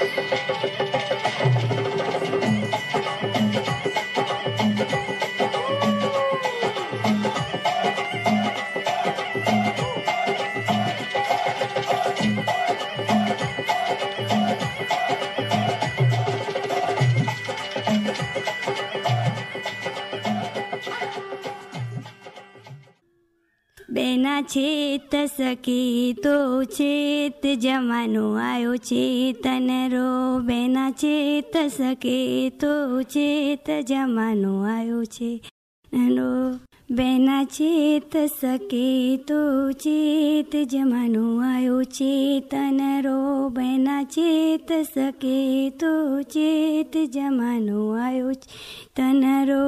Thank you. छेत सकी तो चेत जमानो आयो चेतन रो। बेना छेत सकी तो छेत जमानो आयो चेतनो बेना चेत सके तो चेत जमानो आयो चेतन रो। बेना चेत सके तो चेत जमानो तो तो आयो चेतन रो।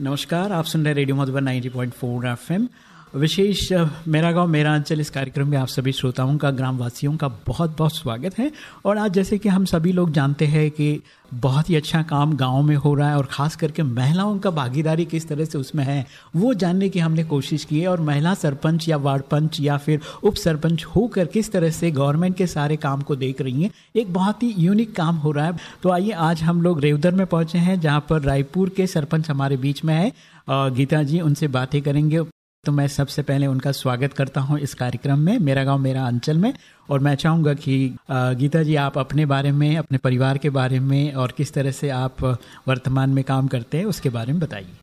नमस्कार, आप सुन रहे रेडियो मधुबन 90.4 एफएम। विशेष मेरा गाँव, मेरा अंचल इस कार्यक्रम में आप सभी श्रोताओं का, ग्रामवासियों का बहुत बहुत स्वागत है। और आज जैसे कि हम सभी लोग जानते हैं कि बहुत ही अच्छा काम गाँव में हो रहा है और ख़ास करके महिलाओं का भागीदारी किस तरह से उसमें है, वो जानने की हमने कोशिश की है। और महिला सरपंच या वार्ड पंच या फिर उप सरपंच होकर किस तरह से गवर्नमेंट के सारे काम को देख रही हैं, एक बहुत ही यूनिक काम हो रहा है। तो आइए, आज हम लोग रेवदर में पहुँचे हैं, जहाँ पर रायपुर के सरपंच हमारे बीच में है। गीता जी, उनसे बातें करेंगे। तो मैं सबसे पहले उनका स्वागत करता हूँ इस कार्यक्रम में, मेरा गाँव, मेरा अंचल में। और मैं चाहूँगा कि गीता जी, आप अपने बारे में, अपने परिवार के बारे में और किस तरह से आप वर्तमान में काम करते हैं, उसके बारे में बताइए।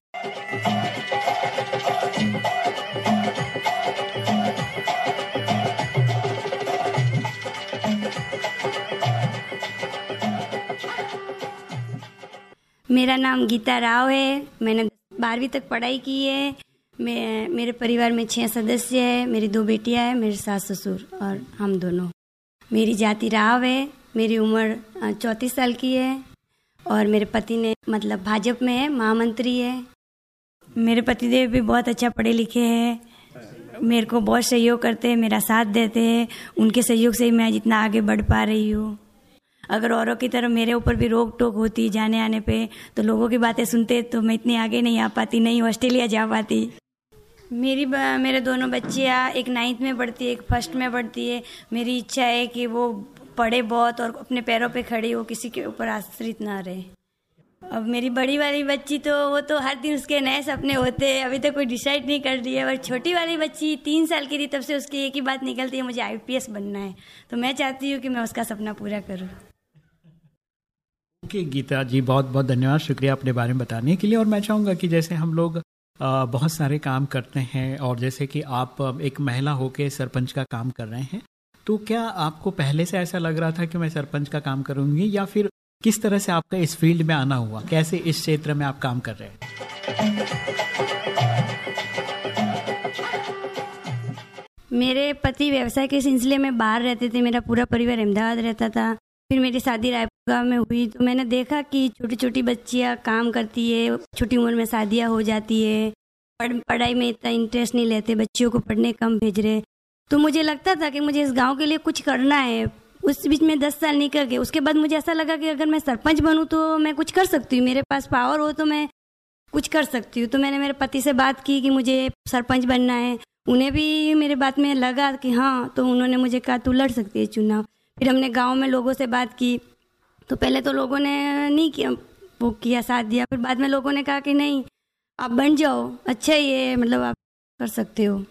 मेरा नाम गीता राव है। मैंने बारहवीं तक पढ़ाई की है। मैं, मेरे परिवार में छः सदस्य है, मेरी दो बेटियाँ हैं, मेरे सास ससुर और हम दोनों। मेरी जाति राव है, मेरी उम्र चौंतीस साल की है और मेरे पति ने मतलब भाजपा में है, महामंत्री है। मेरे पतिदेव भी बहुत अच्छा पढ़े लिखे हैं। मेरे को बहुत सहयोग करते हैं, मेरा साथ देते हैं। उनके सहयोग से ही मैं जितना आगे बढ़ पा रही हूँ। अगर औरों की तरह मेरे ऊपर भी रोक टोक होती जाने आने पे तो लोगों की बातें सुनते तो मैं इतनी आगे नहीं आ पाती, नहीं ऑस्ट्रेलिया जा पाती। मेरी मेरे दोनों बच्चियाँ एक नाइन्थ में पढ़ती है, एक फ़र्स्ट में पढ़ती है। मेरी इच्छा है कि वो पढ़े बहुत और अपने पैरों पे खड़ी हो, किसी के ऊपर आश्रित ना रहे। अब मेरी बड़ी वाली बच्ची तो वो तो हर दिन उसके नए सपने होते हैं। अभी तक तो कोई डिसाइड नहीं कर रही है, और छोटी वाली बच्ची तीन साल की थी, तब से उसकी एक ही बात निकलती है, मुझे आईपीएस बनना है। तो मैं चाहती हूँ कि मैं उसका सपना पूरा करूँ। ओके, गीता जी बहुत बहुत धन्यवाद। शुक्रिया अपने बारे में बताने के लिए। और मैं चाहूँगा कि जैसे हम लोग बहुत सारे काम करते हैं और जैसे कि आप एक महिला होके सरपंच का काम कर रहे हैं तो क्या आपको पहले से ऐसा लग रहा था कि मैं सरपंच का काम करूँगी या फिर किस तरह से आपका इस फ़ील्ड में आना हुआ? कैसे इस क्षेत्र में आप काम कर रहे हैं? मेरे पति व्यवसाय के सिलसिले में बाहर रहते थे, मेरा पूरा परिवार अहमदाबाद रहता था। फिर मेरी शादी रायपुर गाँव में हुई तो मैंने देखा कि छोटी छोटी बच्चियाँ काम करती है, छोटी उम्र में शादियाँ हो जाती है, पढ़, पढ़ाई में इतना इंटरेस्ट नहीं लेते, बच्चियों को पढ़ने कम भेज रहे। तो मुझे लगता था कि मुझे इस गाँव के लिए कुछ करना है। उस बीच में दस साल निकल गए, उसके बाद मुझे ऐसा लगा कि अगर मैं सरपंच बनूँ तो मैं कुछ कर सकती हूँ, मेरे पास पावर हो तो मैं कुछ कर सकती हूँ। तो मैंने मेरे पति से बात की कि मुझे सरपंच बनना है। उन्हें भी मेरे बात में लगा कि हाँ तो उन्होंने मुझे कहा, तू लड़ सकती है चुनाव। फिर हमने गाँव में लोगों से बात की। तो पहले तो लोगों ने नहीं किया, वो किया, साथ दिया। फिर बाद में लोगों ने कहा कि नहीं, आप बन जाओ अच्छा ही है मतलब आप कर सकते हो।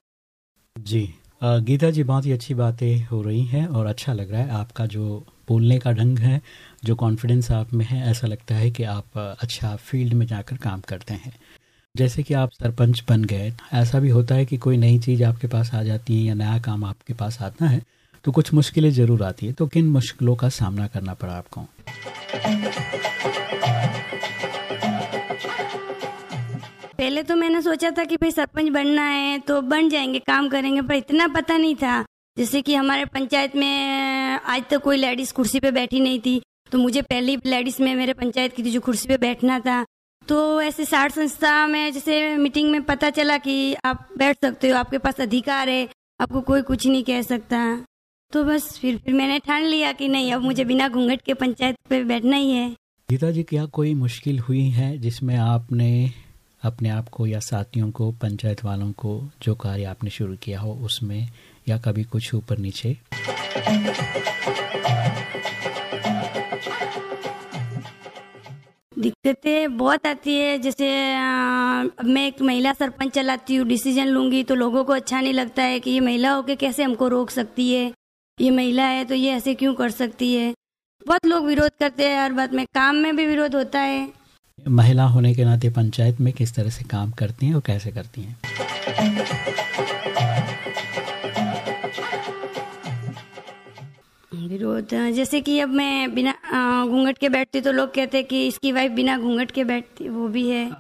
जी गीता जी, बहुत ही अच्छी बातें हो रही हैं और अच्छा लग रहा है आपका जो बोलने का ढंग है, जो कॉन्फिडेंस आप में है, ऐसा लगता है कि आप अच्छा फ़ील्ड में जाकर काम करते हैं। जैसे कि आप सरपंच बन गए, ऐसा भी होता है कि कोई नई चीज़ आपके पास आ जाती है या नया काम आपके पास आता है तो कुछ मुश्किलें ज़रूर आती है तो किन मुश्किलों का सामना करना पड़ा आपको? पहले तो मैंने सोचा था कि भाई सरपंच बनना है तो बन जाएँगे, काम करेंगे, पर इतना पता नहीं था। जैसे कि हमारे पंचायत में, आज तक तो कोई लेडीज़ कुर्सी पे बैठी नहीं थी तो मुझे पहली लेडीज़ में, मेरे पंचायत की थी जो कुर्सी पे बैठना था तो ऐसे साठ संस्था में, जैसे मीटिंग में पता चला कि आप बैठ सकते हो, आपके पास अधिकार है, आपको कोई कुछ नहीं कह सकता। तो बस फिर फिर मैंने ठान लिया कि नहीं अब मुझे बिना घूंघट के पंचायत पे बैठना ही है। गीता जी क्या कोई मुश्किल हुई है जिसमें आपने अपने आप को या साथियों को पंचायत वालों को जो कार्य आपने शुरू किया हो उसमें या कभी कुछ ऊपर नीचे? दिक्कतें बहुत आती है जैसे अब मैं एक महिला सरपंच चलाती हूँ डिसीज़न लूँगी तो लोगों को अच्छा नहीं लगता है कि ये महिला होके कैसे हमको रोक सकती है। ये महिला है तो ये ऐसे क्यों कर सकती है? बहुत लोग विरोध करते हैं हर बात में काम में भी विरोध होता है। महिला होने के नाते पंचायत में किस तरह से काम करती हैं और कैसे करती हैं? विरोध जैसे कि अब मैं बिना घूंघट के बैठती तो लोग कहते हैं कि इसकी वाइफ बिना घूंघट के बैठती वो भी है।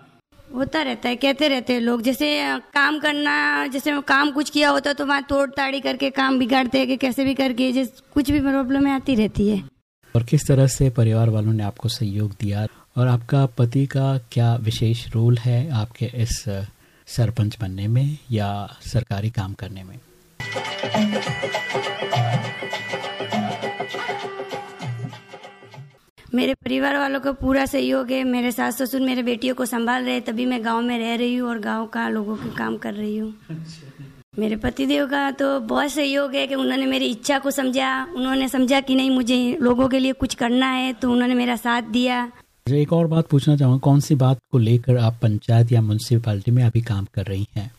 होता रहता है कहते रहते हैं लोग। जैसे काम करना जैसे काम कुछ किया होता तो वहाँ तोड़ ताड़ी करके काम बिगाड़ते हैं कि कैसे भी करके जैसे कुछ भी प्रॉब्लम आती रहती है। और किस तरह से परिवार वालों ने आपको सहयोग दिया? और आपका पति का क्या विशेष रोल है आपके इस सरपंच बनने में या सरकारी काम करने में? मेरे परिवार वालों का पूरा सहयोग है। मेरे सास ससुर मेरे बेटियों को संभाल रहे तभी मैं गाँव में रह रही हूँ और गाँव का लोगों के काम कर रही हूँ। मेरे पतिदेव का तो बहुत सहयोग है कि उन्होंने मेरी इच्छा को समझा। उन्होंने समझा कि नहीं मुझे लोगों के लिए कुछ करना है तो उन्होंने मेरा साथ दिया। एक और बात पूछना चाहूँगा। कौन सी बात को लेकर आप पंचायत या म्यूनसिपालिटी में अभी काम कर रही हैं?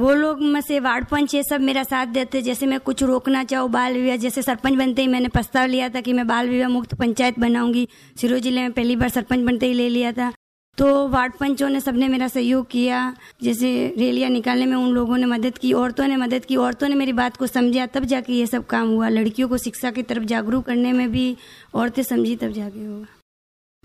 वो लोग में से वार्ड पंच ये सब मेरा साथ देते, जैसे मैं कुछ रोकना चाहूँ बाल विवाह, जैसे सरपंच बनते ही मैंने प्रस्ताव लिया था कि मैं बाल विवाह मुक्त पंचायत बनाऊँगी। सिरोही ज़िले में पहली बार सरपंच बनते ही ले लिया था। तो वार्ड पंचों ने सबने मेरा सहयोग किया। जैसे रैलियाँ निकालने में उन लोगों ने मदद की, औरतों ने मदद की। औरतों ने मेरी बात को समझा, तब जाके ये सब काम हुआ। लड़कियों को शिक्षा की तरफ़ जागरूक करने में भी औरतें समझी, तब जाके हुआ।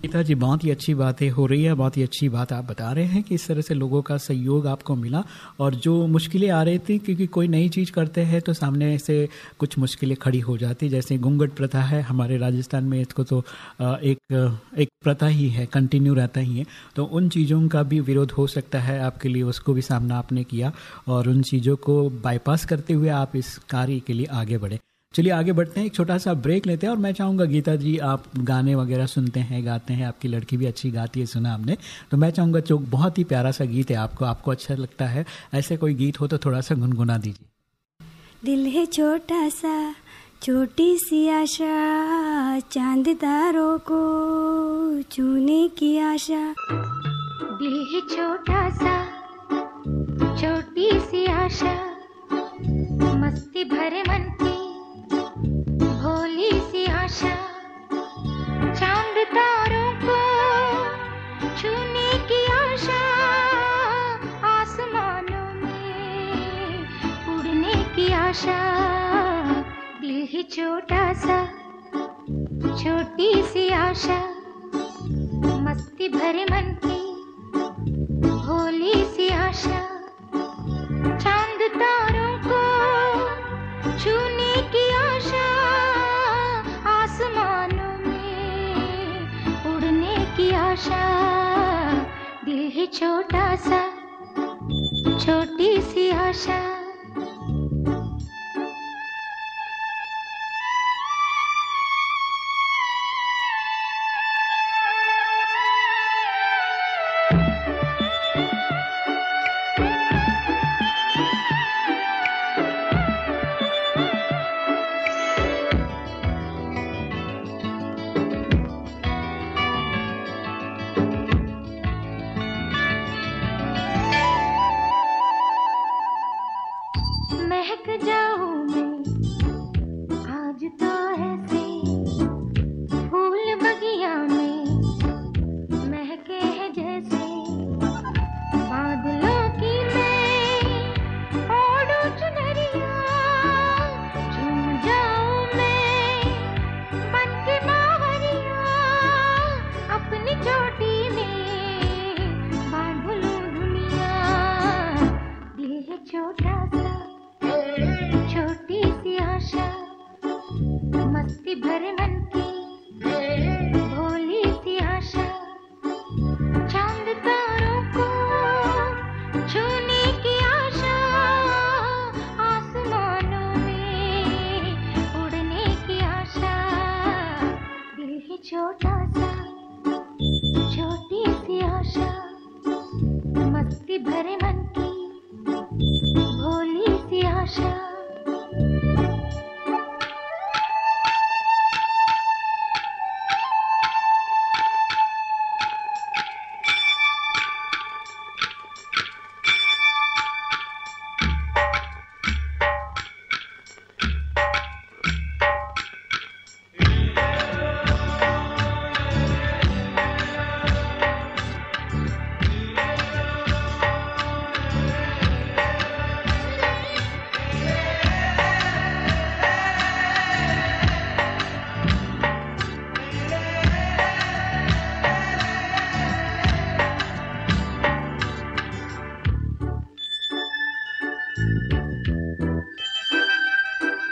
गीता जी, बहुत ही अच्छी बातें हो रही है, बहुत ही अच्छी बात आप बता रहे हैं कि इस तरह से लोगों का सहयोग आपको मिला और जो मुश्किलें आ रही थी, क्योंकि कोई नई चीज़ करते हैं तो सामने से कुछ मुश्किलें खड़ी हो जाती जैसे घूंघट प्रथा है, हमारे राजस्थान में इसको तो एक एक प्रथा ही है कंटिन्यू रहता ही है। तो उन चीज़ों का भी विरोध हो सकता है आपके लिए, उसको भी सामना आपने किया और उन चीज़ों को बाईपास करते हुए आप इस कार्य के लिए आगे बढ़े। चलिए आगे बढ़ते हैं एक छोटा सा ब्रेक लेते हैं और मैं चाहूँगा गीता जी आप गाने वगैरह सुनते हैं गाते हैं आपकी लड़की भी अच्छी गाती है सुना हमने तो मैं चाहूँगा जो बहुत ही प्यारा सा गीत है आपको आपको अच्छा लगता है ऐसे कोई गीत हो तो थोड़ा सा गुनगुना दीजिए। दिल है छोटा सा छोटी सी आशा चाँद तारों को छूने की आशा। दिल है छोटा सा छोटी सी आशा मस्ती भरे मन की तारों को छूने की आशा, आसमानों में उड़ने की आशा। छोटा सा, छोटी सी आशा। मस्ती भरे मन की, भोली छोटा सा छोटी सी आशा।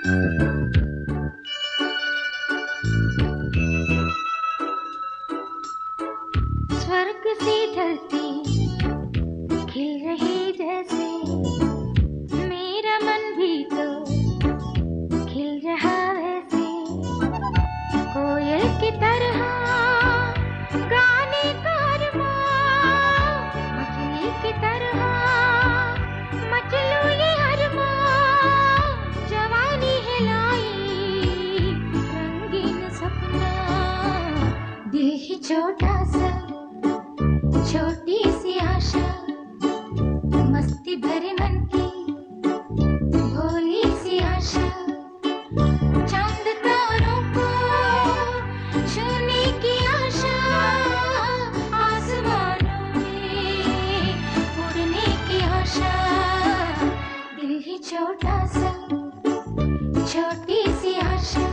Música छोटा सा छोटी सी आशा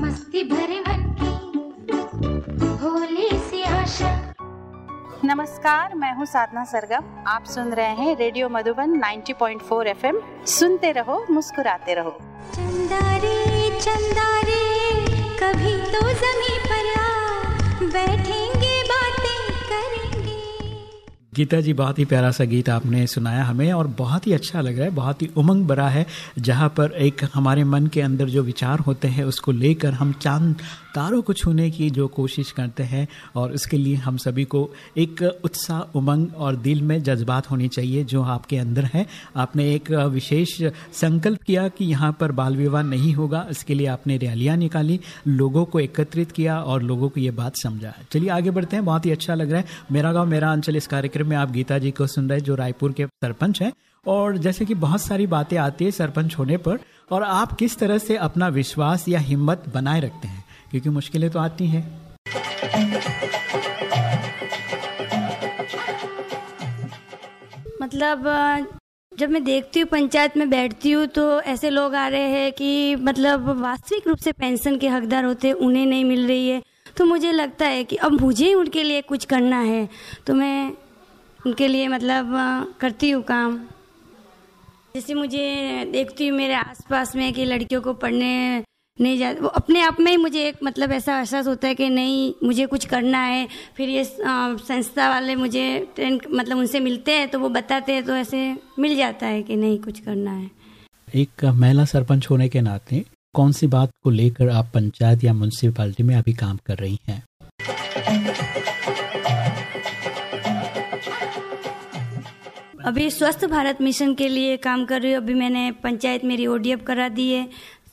मस्ती भरे मन की सी आशा। नमस्कार मैं हूँ साधना सरगम। आप सुन रहे हैं रेडियो मधुबन 90.4 एफएम। सुनते रहो मुस्कुराते रहो। चंदा रे चंदा रे कभी तो जमी पर आ करेंगे गीता जी, बहुत ही प्यारा सा गीत आपने सुनाया हमें और बहुत ही अच्छा लग रहा है, बहुत ही उमंग भरा है, जहाँ पर एक हमारे मन के अंदर जो विचार होते हैं, उसको लेकर हम चाँद तारों को छूने की जो कोशिश करते हैं और उसके लिए हम सभी को एक उत्साह, उमंग और दिल में जज्बात होनी चाहिए जो आपके अंदर है। आपने एक विशेष संकल्प किया कि यहाँ पर बाल विवाह नहीं होगा, इसके लिए आपने रैलियाँ निकाली, लोगों को एकत्रित किया और लोगों को ये बात समझा चलिए आगे बढ़ते हैं, बहुत ही अच्छा लग रहा है। मेरा गाँव, मेरा अंचल इस कार्यक्रम में आप गीता जी को सुन रहे जो रायपुर के सरपंच हैं। और जैसे कि बहुत सारी बातें आती है सरपंच होने पर, और आप किस तरह से अपना विश्वास या हिम्मत बनाए रखते हैं? क्योंकि मुश्किलें तो आती हैं। मतलब जब मैं देखती हूँ, पंचायत में बैठती हूँ तो ऐसे लोग आ रहे हैं कि मतलब वास्तविक रूप से पेंशन के हकदार होते उन्हें नहीं मिल रही है। तो मुझे लगता है कि अब मुझे उनके लिए कुछ करना है। तो मैं उनके लिए मतलब करती हूँ काम। जैसे मुझे देखती हूँ मेरे आसपास में कि लड़कियों को पढ़ने नहीं जा, वो अपने आप में ही मुझे एक मतलब ऐसा एहसास होता है कि नहीं, मुझे कुछ करना है। फिर ये संस्था वाले मुझे ट्रेन मतलब उनसे मिलते हैं तो वो बताते हैं तो ऐसे मिल जाता है कि नहीं, कुछ करना है। एक महिला सरपंच होने के नाते कौन सी बात को लेकर आप पंचायत या म्यूनसिपालिटी में अभी काम कर रही हैं? अभी स्वस्थ भारत मिशन के लिए काम कर रही हूँ। अभी मैंने पंचायत मेरी ओडीएफ करा दी है।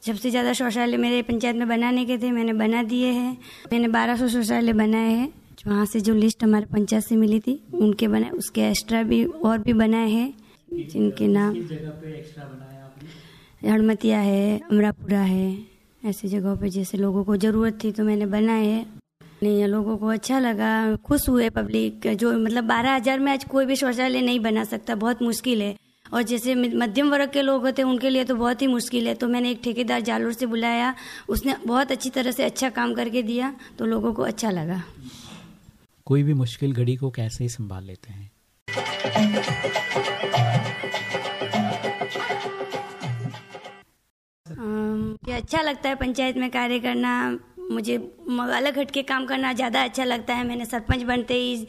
सबसे ज़्यादा शौचालय मेरे पंचायत में बनाने के थे, मैंने बना दिए हैं। मैंने 1200 शौचालय बनाए हैं। वहाँ से जो लिस्ट हमारे पंचायत से मिली थी, उनके बनाए उसके एक्स्ट्रा भी और भी बनाए हैं, जिनके नाम हड़मतिया है, अमरापुरा है, ऐसी जगहों पे जैसे लोगों को ज़रूरत थी तो मैंने बनाए हैं। नहीं लोगों को अच्छा लगा खुश हुए पब्लिक जो मतलब बारह हज़ार में आज कोई भी शौचालय नहीं बना सकता बहुत मुश्किल है। और जैसे मध्यम वर्ग के लोग होते हैं उनके लिए तो बहुत ही मुश्किल है। तो मैंने एक ठेकेदार जालोर से बुलाया उसने बहुत अच्छी तरह से अच्छा काम करके दिया तो लोगों को अच्छा लगा। कोई भी मुश्किल घड़ी को कैसे ही संभाल लेते हैं? ये अच्छा लगता है पंचायत में कार्य करना। मुझे अलग हटके काम करना ज़्यादा अच्छा लगता है। मैंने सरपंच बनते ही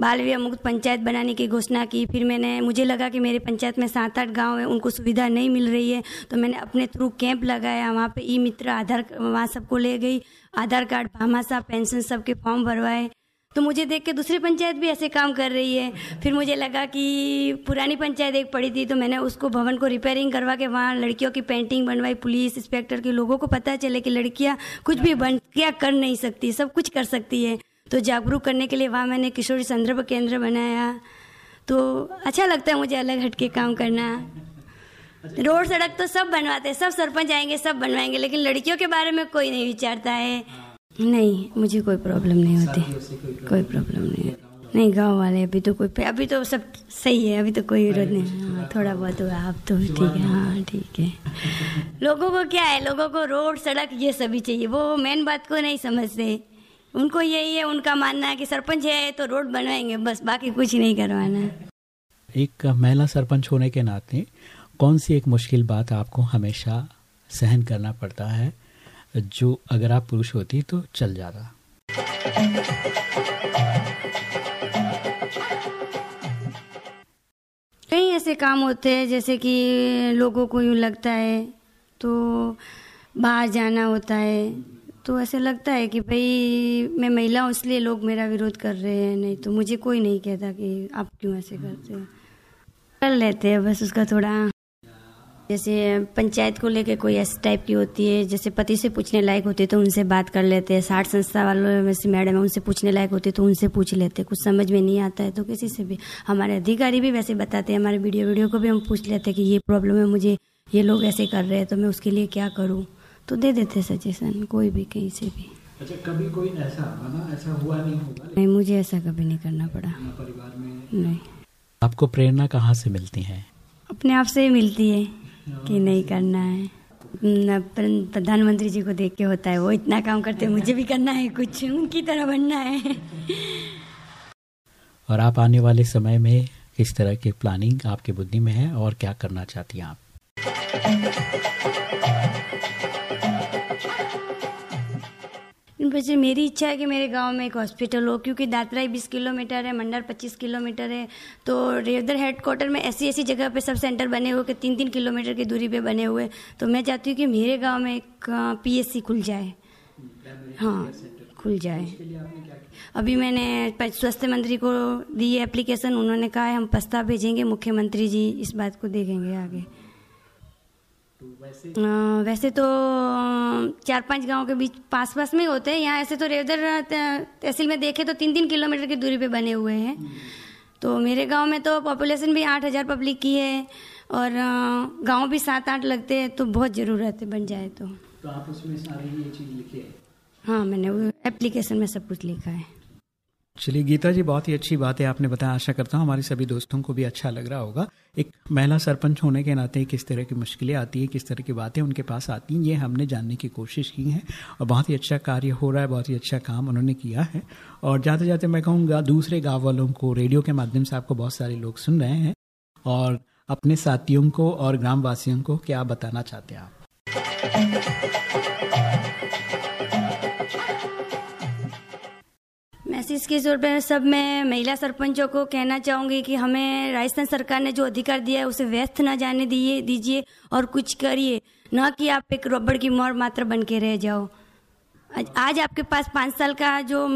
बाल विवाह मुक्त पंचायत बनाने की घोषणा की। फिर मैंने, मुझे लगा कि मेरे पंचायत में सात आठ गाँव हैं, उनको सुविधा नहीं मिल रही है। तो मैंने अपने थ्रू कैंप लगाया। वहाँ पे ई मित्र आधार, वहाँ सबको ले गई। आधार कार्ड भामाशाह पेंशन सबके फॉर्म भरवाए। तो मुझे देख के दूसरी पंचायत भी ऐसे काम कर रही है। फिर मुझे लगा कि पुरानी पंचायत एक पड़ी थी तो मैंने उसको भवन को रिपेयरिंग करवा के वहाँ लड़कियों की पेंटिंग बनवाई पुलिस इंस्पेक्टर के लोगों को पता चले कि लड़कियाँ कुछ भी बन, क्या कर नहीं सकती, सब कुछ कर सकती है। तो जागरूक करने के लिए वहाँ मैंने किशोरी संदर्भ केंद्र बनाया। तो अच्छा लगता है मुझे अलग हट के काम करना। रोड सड़क तो सब बनवाते हैं, सब सरपंच आएँगे, सब बनवाएँगे, लेकिन लड़कियों के बारे में कोई नहीं विचारता है। नहीं मुझे कोई प्रॉब्लम नहीं होती। कोई प्रॉब्लम नहीं नहीं गाँव वाले अभी तो कोई अभी तो सब सही है अभी तो कोई विरोध नहीं। हाँ, थोड़ा बहुत हुआ अब तो ठीक है। हाँ ठीक है। लोगों को क्या है? लोगों को रोड सड़क ये सभी चाहिए। वो मेन बात को नहीं समझते। उनको यही है उनका मानना है कि सरपंच है तो रोड बनवाएँगे बस बाकी कुछ नहीं करवाना। एक महिला सरपंच होने के नाते कौन सी एक मुश्किल बात आपको हमेशा सहन करना पड़ता है? जो अगर आप पुरुष होती तो चल जाता। ऐसे काम होते हैं, जैसे कि लोगों को यूँ लगता है तो बाहर जाना होता है तो ऐसे लगता है कि भाई मैं महिला हूँ, इसलिए लोग मेरा विरोध कर रहे हैं, नहीं तो मुझे कोई नहीं कहता कि आप क्यों ऐसे करते हो। कर लेते हैं, बस उसका थोड़ा जैसे पंचायत को लेके कोई ऐसे टाइप की होती है जैसे पति से पूछने लायक होती है तो उनसे बात कर लेते हैं। साठ संस्था वालों में से मैडम है उनसे पूछने लायक होती है तो उनसे पूछ लेते। कुछ समझ में नहीं आता है तो किसी से भी। हमारे अधिकारी भी वैसे बताते हैं हमारे वीडियो वीडियो को भी हम पूछ लेते हैं कि ये प्रॉब्लम है मुझे ये लोग ऐसे कर रहे हैं तो मैं उसके लिए क्या करूँ? तो दे देते सजेशन कोई भी कहीं से भी। अच्छा कभी कोई ऐसा बना ऐसा हुआ नहीं होगा? नहीं मुझे ऐसा कभी नहीं करना पड़ा। परिवार में? नहीं। आपको प्रेरणा कहाँ से मिलती है? अपने आप से ही मिलती है। कि नहीं करना है। प्रधानमंत्री जी को देख के होता है, वो इतना काम करते हैं, मुझे भी करना है कुछ, उनकी तरह बनना है। और आप आने वाले समय में किस तरह की प्लानिंग आपके बुद्धि में है और क्या करना चाहती हैं आप? वैसे मेरी इच्छा है कि मेरे गाँव में एक हॉस्पिटल हो, क्योंकि दातराई बीस किलोमीटर है मंडल पच्चीस किलोमीटर है। तो रेवदर हेडक्वार्टर में ऐसी ऐसी जगह पे सब सेंटर बने हुए कि तीन तीन किलोमीटर की दूरी पे बने हुए। तो मैं चाहती हूँ कि मेरे गाँव में एक पीएससी खुल जाए। हाँ खुल जाए। अभी मैंने स्वास्थ्य मंत्री को दी एप्लीकेशन उन्होंने कहा है, हम प्रस्ताव भेजेंगे, मुख्यमंत्री जी इस बात को देखेंगे आगे। अ, वैसे तो चार पाँच गाँव के बीच पास पास में होते हैं। यहाँ ऐसे तो रेवदर तहसील में देखे तो तीन तीन किलोमीटर की दूरी पे बने हुए हैं। तो मेरे गाँव में तो पॉपुलेशन भी आठ हज़ार पब्लिक की है और गाँव भी सात आठ लगते हैं तो बहुत ज़रूरत है बन जाए तो। तो आप उसमें सारी ये चीज़ लिखी है? हाँ मैंने वो एप्लीकेशन में सब कुछ लिखा है। चलिए, गीता जी, बहुत ही अच्छी बात है आपने बताया। आशा करता हूँ हमारे सभी दोस्तों को भी अच्छा लग रहा होगा। एक महिला सरपंच होने के नाते किस तरह की मुश्किलें आती हैं, किस तरह की बातें उनके पास आती हैं, ये हमने जानने की कोशिश की है। और बहुत ही अच्छा कार्य हो रहा है, बहुत ही अच्छा काम उन्होंने किया है। और जाते जाते मैं कहूँगा, दूसरे गाँव वालों को, रेडियो के माध्यम से आपको बहुत सारे लोग सुन रहे हैं। और अपने साथियों को और ग्रामवासियों को क्या बताना चाहते हैं आप? मैसेज के तौर पर सब मैं महिला सरपंचों को कहना चाहूँगी कि हमें राजस्थान सरकार ने जो अधिकार दिया है उसे व्यस्त न जाने दिए दीजिए और कुछ करिए। न कि आप एक रबड़ की मोर मात्र बन के रह जाओ। आज, आपके पास पाँच साल का जो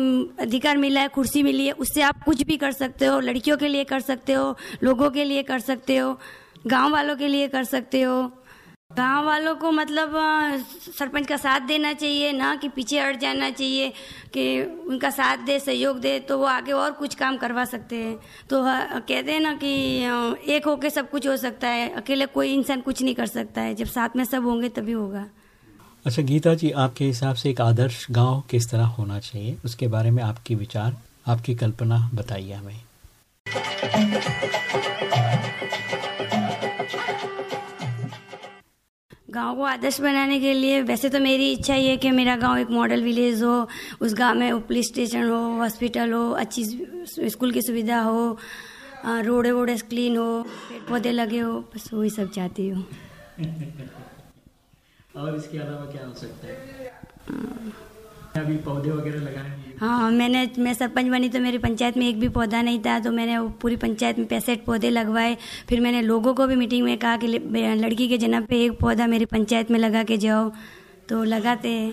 अधिकार मिला है कुर्सी मिली है उससे आप कुछ भी कर सकते हो। लड़कियों के लिए कर सकते हो लोगों के लिए कर सकते हो गाँव वालों के लिए कर सकते हो। गाँव वालों को मतलब सरपंच का साथ देना चाहिए, ना कि पीछे हट जाना चाहिए, कि उनका साथ दे, सहयोग दे तो वो आगे और कुछ काम करवा सकते हैं। तो कहते हैं ना कि एक होके सब कुछ हो सकता है, अकेले कोई इंसान कुछ नहीं कर सकता है, जब साथ में सब होंगे तभी होगा। अच्छा गीता जी, आपके हिसाब से एक आदर्श गाँव किस तरह होना चाहिए? उसके बारे में आपके विचार, आपकी कल्पना बताइए हमें। गाँव को आदर्श बनाने के लिए, वैसे तो मेरी इच्छा ये है कि मेरा गाँव एक मॉडल विलेज हो, उस गाँव में पुलिस स्टेशन हो हॉस्पिटल हो, अच्छी स्कूल की सुविधा हो रोडे वोडे क्लीन हो पेड़ पौधे लगे हो, बस वही सब चाहती हूँ। और इसके अलावा क्या हो सकता है? अभी पौधे वगैरह लगाए हैं, मैंने, मैं सरपंच बनी तो मेरी पंचायत में एक भी पौधा नहीं था तो मैंने पूरी पंचायत में पैंसठ पौधे लगवाए। फिर मैंने लोगों को भी मीटिंग में कहा कि लड़की के जन्म पे एक पौधा मेरी पंचायत में लगा के जाओ। तो लगाते हैं।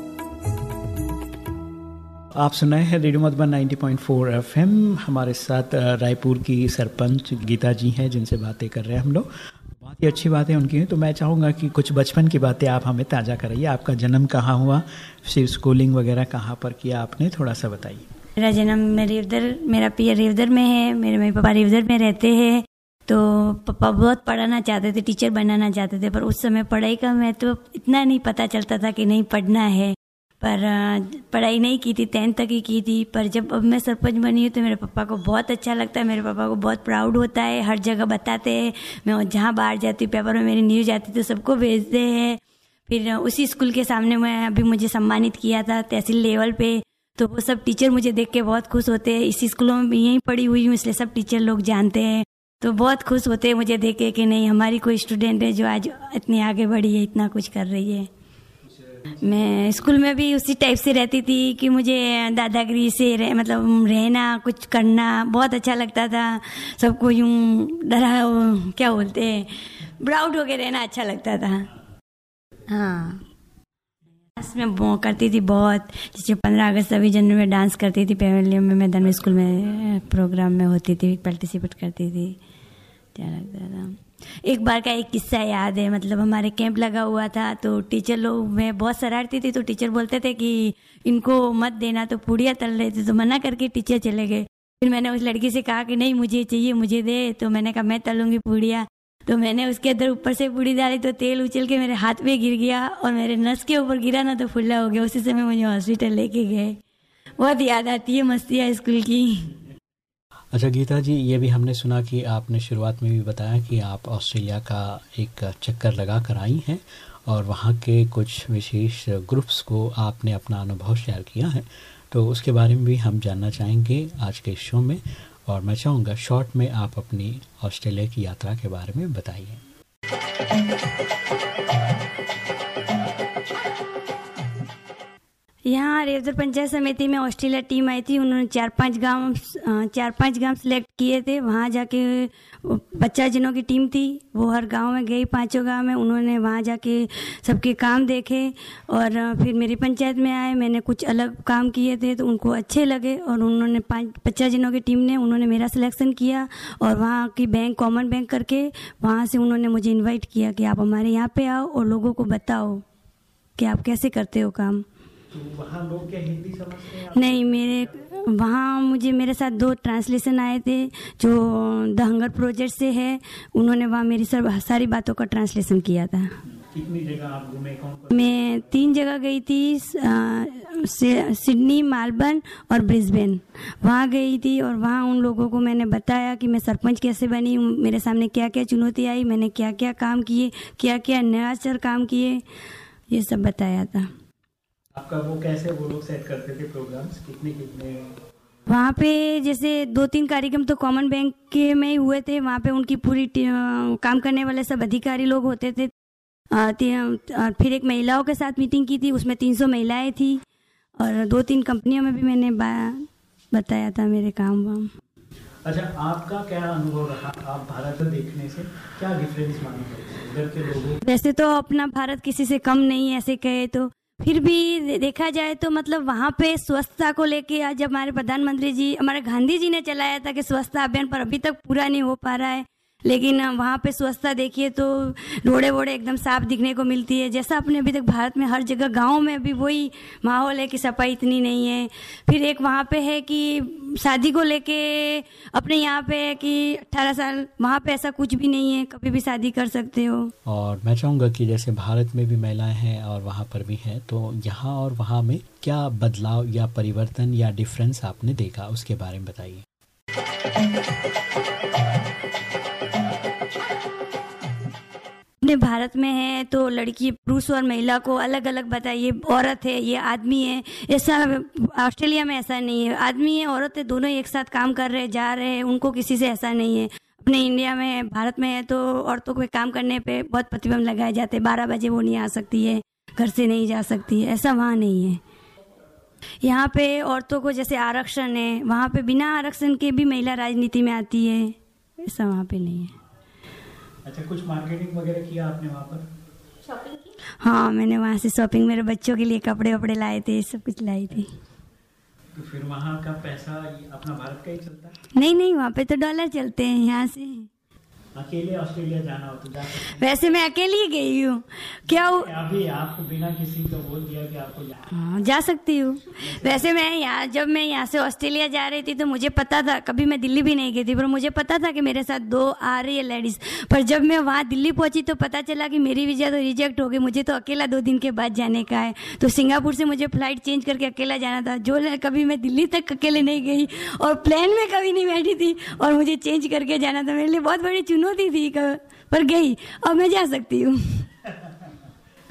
आप सुन रहे हैं रेडियो मधुबन 90.4 एफएम। हमारे साथ रायपुर की सरपंच गीता जी हैं, जिनसे बातें कर रहे हैं हम लोग। बहुत ही अच्छी बातें उनकी हैं। तो मैं चाहूँगा कि कुछ बचपन की बातें आप हमें ताज़ा कराइए। आपका जन्म कहाँ हुआ? फिर स्कूलिंग वगैरह कहाँ पर किया आपने? थोड़ा सा बताइए। मेरा जन्म मैं रेवदर मेरा पिया रेवदर में है। मेरे मम्मी पापा रेवदर में रहते हैं। तो पापा बहुत पढ़ाना चाहते थे, टीचर बनाना चाहते थे, पर उस समय पढ़ाई का महत्व तो इतना नहीं पता चलता था कि नहीं पढ़ना है। पर पढ़ाई नहीं की थी टेंथ तक ही की थी, पर जब अब मैं सरपंच बनी हूँ तो मेरे पापा को बहुत अच्छा लगता है, मेरे पापा को बहुत प्राउड होता है, हर जगह बताते हैं, मैं जहाँ बाहर जाती हूँ पेपर में मेरी न्यूज़ आती तो सबको भेजते हैं। फिर उसी स्कूल के सामने मैं अभी मुझे सम्मानित किया था तहसील लेवल पे तो वो सब टीचर मुझे देख के बहुत खुश होते हैं, इसी स्कूलों में यहीं पढ़ी हुई हूँ, इसलिए सब टीचर लोग जानते हैं। तो बहुत खुश होते हैं मुझे देख के कि नहीं, हमारी कोई स्टूडेंट है जो आज इतनी आगे बढ़ी है, इतना कुछ कर रही है। मैं स्कूल में भी उसी टाइप से रहती थी कि मुझे दादागिरी से रह, मतलब रहना कुछ करना बहुत अच्छा लगता था। सबको यूँ डरा क्या बोलते हैं प्राउड होके रहना अच्छा लगता था। हाँ। डांस में करती थी बहुत। जैसे पंद्रह अगस्त छब्बीस जनवरी में डांस करती थी पेवेलियम में मैदान स्कूल में प्रोग्राम में होती थी पार्टिसिपेट करती थी। क्या लगता था? एक बार का एक किस्सा याद है मतलब हमारे कैंप लगा हुआ था तो टीचर लोग, मैं बहुत शरारती थी तो टीचर बोलते थे कि इनको मत देना तो पूड़ियाँ तल रहे थे तो मना करके टीचर चले गए। फिर मैंने उस लड़की से कहा कि नहीं, मुझे चाहिए, मुझे दे तो मैंने कहा, मैं तलूँगी पूड़िया। तो मैंने उसके अंदर ऊपर से पूड़ी डाली तो तेल उछल के मेरे हाथ में गिर गया और मेरे नस के ऊपर गिरा ना तो फुल्ला हो गया। उसी समय मुझे हॉस्पिटल लेके गए। बहुत याद आती है मस्तियाँ स्कूल की। अच्छा गीता जी, ये भी हमने सुना कि आपने शुरुआत में भी बताया कि आप ऑस्ट्रेलिया का एक चक्कर लगा कर आई हैं और वहाँ के कुछ विशेष ग्रुप्स को आपने अपना अनुभव शेयर किया है। तो उसके बारे में भी हम जानना चाहेंगे आज के शो में और मैं चाहूँगा शॉर्ट में आप अपनी ऑस्ट्रेलिया की यात्रा के बारे में बताइए। यहाँ रेवदर पंचायत समिति में ऑस्ट्रेलिया टीम आई थी, उन्होंने चार पाँच गाँव चार पाँच गाँव सिलेक्ट किए थे। वहाँ जाके पचास जनों की टीम थी, वो हर गाँव में गई, पाँचों गाँव में उन्होंने वहाँ जाके सबके काम देखे और फिर मेरी पंचायत में आए, मैंने कुछ अलग काम किए थे तो उनको अच्छे लगे और उन्होंने पाँच पचास जनों की टीम ने उन्होंने मेरा सिलेक्शन किया और वहाँ की बैंक कॉमन बैंक करके वहाँ से उन्होंने मुझे इन्वाइट किया कि आप हमारे यहाँ पे आओ और लोगों को बताओ कि आप कैसे करते हो काम। तो वहाँ लोग क्या हिंदी समझते हैं नहीं मेरे वहाँ मुझे मेरे साथ दो ट्रांसलेशन आए थे जो द हंगर प्रोजेक्ट से है उन्होंने वहाँ मेरी सर सारी बातों का ट्रांसलेशन किया था। कितनी जगह आप घूमे कौन मैं तीन जगह गई थी सिडनी मालबर्न और ब्रिस्बेन। वहाँ गई थी और वहाँ उन लोगों को मैंने बताया कि मैं सरपंच कैसे बनी मेरे सामने क्या क्या चुनौती आई मैंने क्या क्या काम किए क्या क्या नयाचर काम किए ये सब बताया था। आपका वो कैसे वो लोग सेट करते थे प्रोग्राम्स कितने कितने वहाँ पे जैसे दो तीन कार्यक्रम तो कॉमन बैंक के में ही हुए थे। वहाँ पे उनकी पूरी काम करने वाले सब अधिकारी लोग होते थे। फिर एक महिलाओं के साथ मीटिंग की थी। उसमें 300 महिलाएँ थी और दो तीन कंपनियों में भी मैंने बताया था मेरे काम वाम। अच्छा आपका क्या अनुभव रहा आप भारत देखने से? क्या डिफरेंस के लोगों वैसे तो अपना भारत किसी से कम नहीं है ऐसे कहे तो। फिर भी देखा जाए तो मतलब वहाँ पे स्वच्छता को लेके आज हमारे प्रधानमंत्री जी, हमारे गांधी जी ने चलाया था कि स्वच्छता अभियान पर अभी तक पूरा नहीं हो पा रहा है। लेकिन वहाँ पे स्वच्छता देखिए तो रोड़े वोड़े एकदम साफ़ दिखने को मिलती है। जैसा अपने अभी तक भारत में हर जगह गाँव में भी वही माहौल है कि सफ़ाई इतनी नहीं है। फिर एक वहाँ पे है कि शादी को लेके अपने यहाँ पे है कि 18 साल, वहाँ पे ऐसा कुछ भी नहीं है। कभी भी शादी कर सकते हो। और मैं चाहूँगा कि जैसे भारत में भी महिलाएँ हैं और वहाँ पर भी हैं तो यहाँ और वहाँ में क्या बदलाव या परिवर्तन या डिफरेंस आपने देखा? उसके बारे में बताइए। अपने भारत में है तो लड़की पुरुष और महिला को अलग अलग बताइए औरत है, ये आदमी है, ऐसा ऑस्ट्रेलिया में ऐसा नहीं है। आदमी है, औरत है, दोनों एक साथ काम कर रहे, जा रहे हैं, उनको किसी से ऐसा नहीं है। अपने इंडिया में, भारत में है तो औरतों को काम करने पे बहुत प्रतिबंध लगाए जाते हैं। बारह बजे वो नहीं आ सकती है, घर से नहीं जा सकती है, ऐसा वहाँ नहीं है। यहाँ पे औरतों को जैसे आरक्षण है, वहाँ पे बिना आरक्षण के भी महिला राजनीति में आती है, ऐसा वहाँ पे नहीं है। अच्छा कुछ मार्केटिंग वगैरह किया आपने वहाँ पर? हाँ मैंने वहाँ से शॉपिंग मेरे बच्चों के लिए कपड़े वपड़े लाए थे सब कुछ लाए थे। तो फिर वहाँ का पैसा अपना भारत का ही चलता है? नहीं नहीं वहाँ पे तो डॉलर चलते हैं यहाँ से। अकेले ऑस्ट्रेलिया जाना हो तो जा वैसे मैं अकेली गई हूँ। क्या हूँ अभी आपको बिना किसी को बोल दिया कि आपको जाना हाँ जा सकती हूँ। वैसे मैं यहाँ जब मैं यहाँ से ऑस्ट्रेलिया जा रही थी तो मुझे पता था कभी मैं दिल्ली भी नहीं गई थी पर मुझे पता था कि मेरे साथ दो आ रही है लेडीज़ पर जब मैं वहाँ दिल्ली पहुँची तो पता चला कि मेरी वीज़ा तो रिजेक्ट हो गई। मुझे तो अकेला दो दिन के बाद जाने का है। तो सिंगापुर से मुझे फ़्लाइट चेंज करके अकेला जाना था। जो कभी मैं दिल्ली तक अकेले नहीं गई और प्लेन में कभी नहीं बैठी थी और मुझे चेंज करके जाना था। मेरे लिए बहुत बड़ी चुनौती थी क- पर गई और मैं जा सकती हूँ।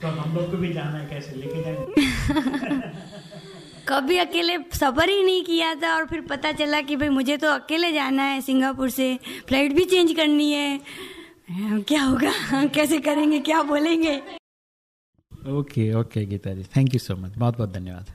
तो हम लोग को भी जाना है कैसे लेके जाएँगे? कभी अकेले सफ़र ही नहीं किया था और फिर पता चला कि भाई मुझे तो अकेले जाना है सिंगापुर से। फ़्लाइट भी चेंज करनी है। क्या होगा? कैसे करेंगे? क्या बोलेंगे? Okay okay Geeta ji thank you so much बहुत बहुत धन्यवाद।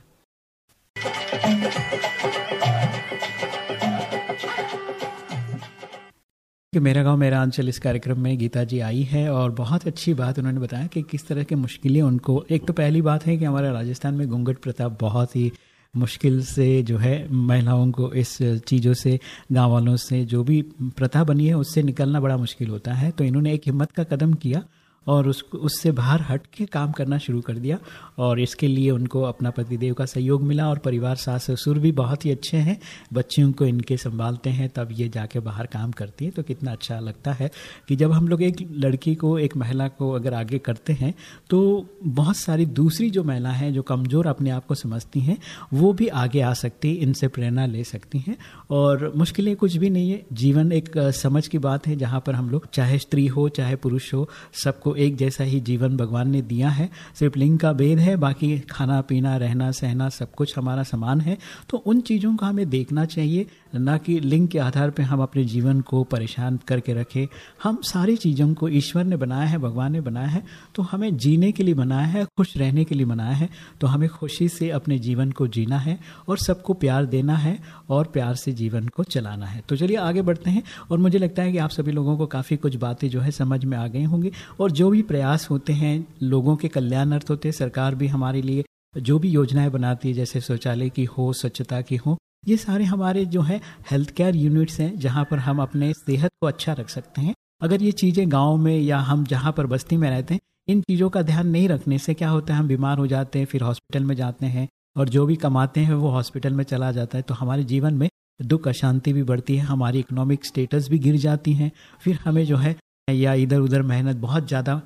कि मेरा गाँव, मेरा अंचल इस कार्यक्रम में गीता जी आई है और बहुत अच्छी बात उन्होंने बताया कि किस तरह की मुश्किलें उनको, एक तो पहली बात है कि हमारे राजस्थान में घूंघट प्रथा बहुत ही मुश्किल से जो है महिलाओं को इस चीज़ों से, गाँव वालों से जो भी प्रथा बनी है उससे निकलना बड़ा मुश्किल होता है। तो इन्होंने एक हिम्मत का कदम किया और उसको उससे बाहर हट के काम करना शुरू कर दिया और इसके लिए उनको अपना पतिदेव का सहयोग मिला और परिवार, सास ससुर भी बहुत ही अच्छे हैं। बच्चियों को इनके संभालते हैं, तब ये जाके बाहर काम करती है। तो कितना अच्छा लगता है कि जब हम लोग एक लड़की को, एक महिला को अगर आगे करते हैं तो बहुत सारी दूसरी जो महिला हैं, जो कमज़ोर अपने आप को समझती हैं, वो भी आगे आ सकती इनसे प्रेरणा ले सकती हैं। और मुश्किलें कुछ भी नहीं है। जीवन एक समझ की बात है, जहाँ पर हम लोग, चाहे स्त्री हो, चाहे पुरुष हो, सबको एक जैसा ही जीवन भगवान ने दिया है। सिर्फ़ लिंग का भेद है, बाकी खाना, पीना, रहना, सहना सब कुछ हमारा समान है। तो उन चीज़ों का हमें देखना चाहिए। ना कि लिंग के आधार पर हम अपने जीवन को परेशान करके रखें। हम सारी चीज़ों को ईश्वर ने बनाया है, भगवान ने बनाया है तो हमें जीने के लिए बनाया है, खुश रहने के लिए बनाया है तो हमें खुशी से अपने जीवन को जीना है और सबको प्यार देना है और प्यार से जीवन को चलाना है। तो चलिए आगे बढ़ते हैं और मुझे लगता है कि आप सभी लोगों को काफ़ी कुछ बातें जो है समझ में आ गई होंगी और जो भी प्रयास होते हैं, लोगों के कल्याणार्थ होते हैं, सरकार भी हमारे लिए जो भी योजनाएँ बनाती है, जैसे शौचालय की हो, स्वच्छता की हो ये सारे हमारे जो है हेल्थ केयर यूनिट्स हैं, जहाँ पर हम अपने सेहत को अच्छा रख सकते हैं। अगर ये चीज़ें गाँव में या हम जहाँ पर बस्ती में रहते हैं, इन चीज़ों का ध्यान नहीं रखने से क्या होता है, हम बीमार हो जाते हैं, फिर हॉस्पिटल में जाते हैं और जो भी कमाते हैं, वो हॉस्पिटल में चला जाता है। तो हमारे जीवन में दुख, अशांति भी बढ़ती है, हमारी इकोनॉमिक स्टेटस भी गिर जाती है। फिर हमें जो है, या इधर उधर मेहनत, बहुत ज़्यादा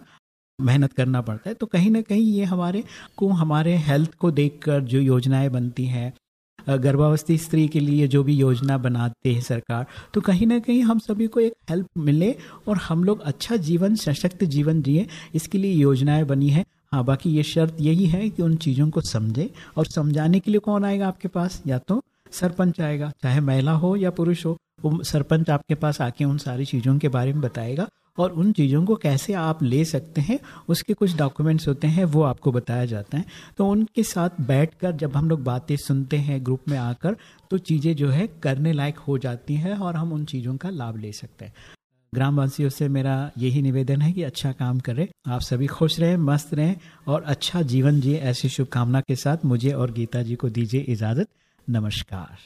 मेहनत करना पड़ता है। तो कहीं ना कहीं ये हमारे को, हमारे हेल्थ को देखकर जो योजनाएँ बनती हैं गर्भावस्थी स्त्री के लिए जो भी योजना बनाते हैं सरकार तो कहीं ना कहीं हम सभी को एक हेल्प मिले और हम लोग अच्छा जीवन, सशक्त जीवन जिए, इसके लिए योजनाएँ बनी है। हाँ बाकी ये शर्त यही है कि उन चीज़ों को समझे और समझाने के लिए कौन आएगा आपके पास? या तो सरपंच आएगा, चाहे महिला हो या पुरुष हो, वो सरपंच आपके पास आके उन सारी चीज़ों के बारे में बताएगा और उन चीज़ों को कैसे आप ले सकते हैं, उसके कुछ डॉक्यूमेंट्स होते हैं, वो आपको बताया जाता है। तो उनके साथ बैठकर जब हम लोग बातें सुनते हैं ग्रुप में आकर तो चीज़ें जो है करने लायक हो जाती हैं और हम उन चीज़ों का लाभ ले सकते हैं। ग्रामवासियों से मेरा यही निवेदन है कि अच्छा काम करें, आप सभी खुश रहें, मस्त रहें और अच्छा जीवन जिए ऐसी शुभकामना के साथ मुझे और गीता जी को दीजिए इजाज़त। नमस्कार।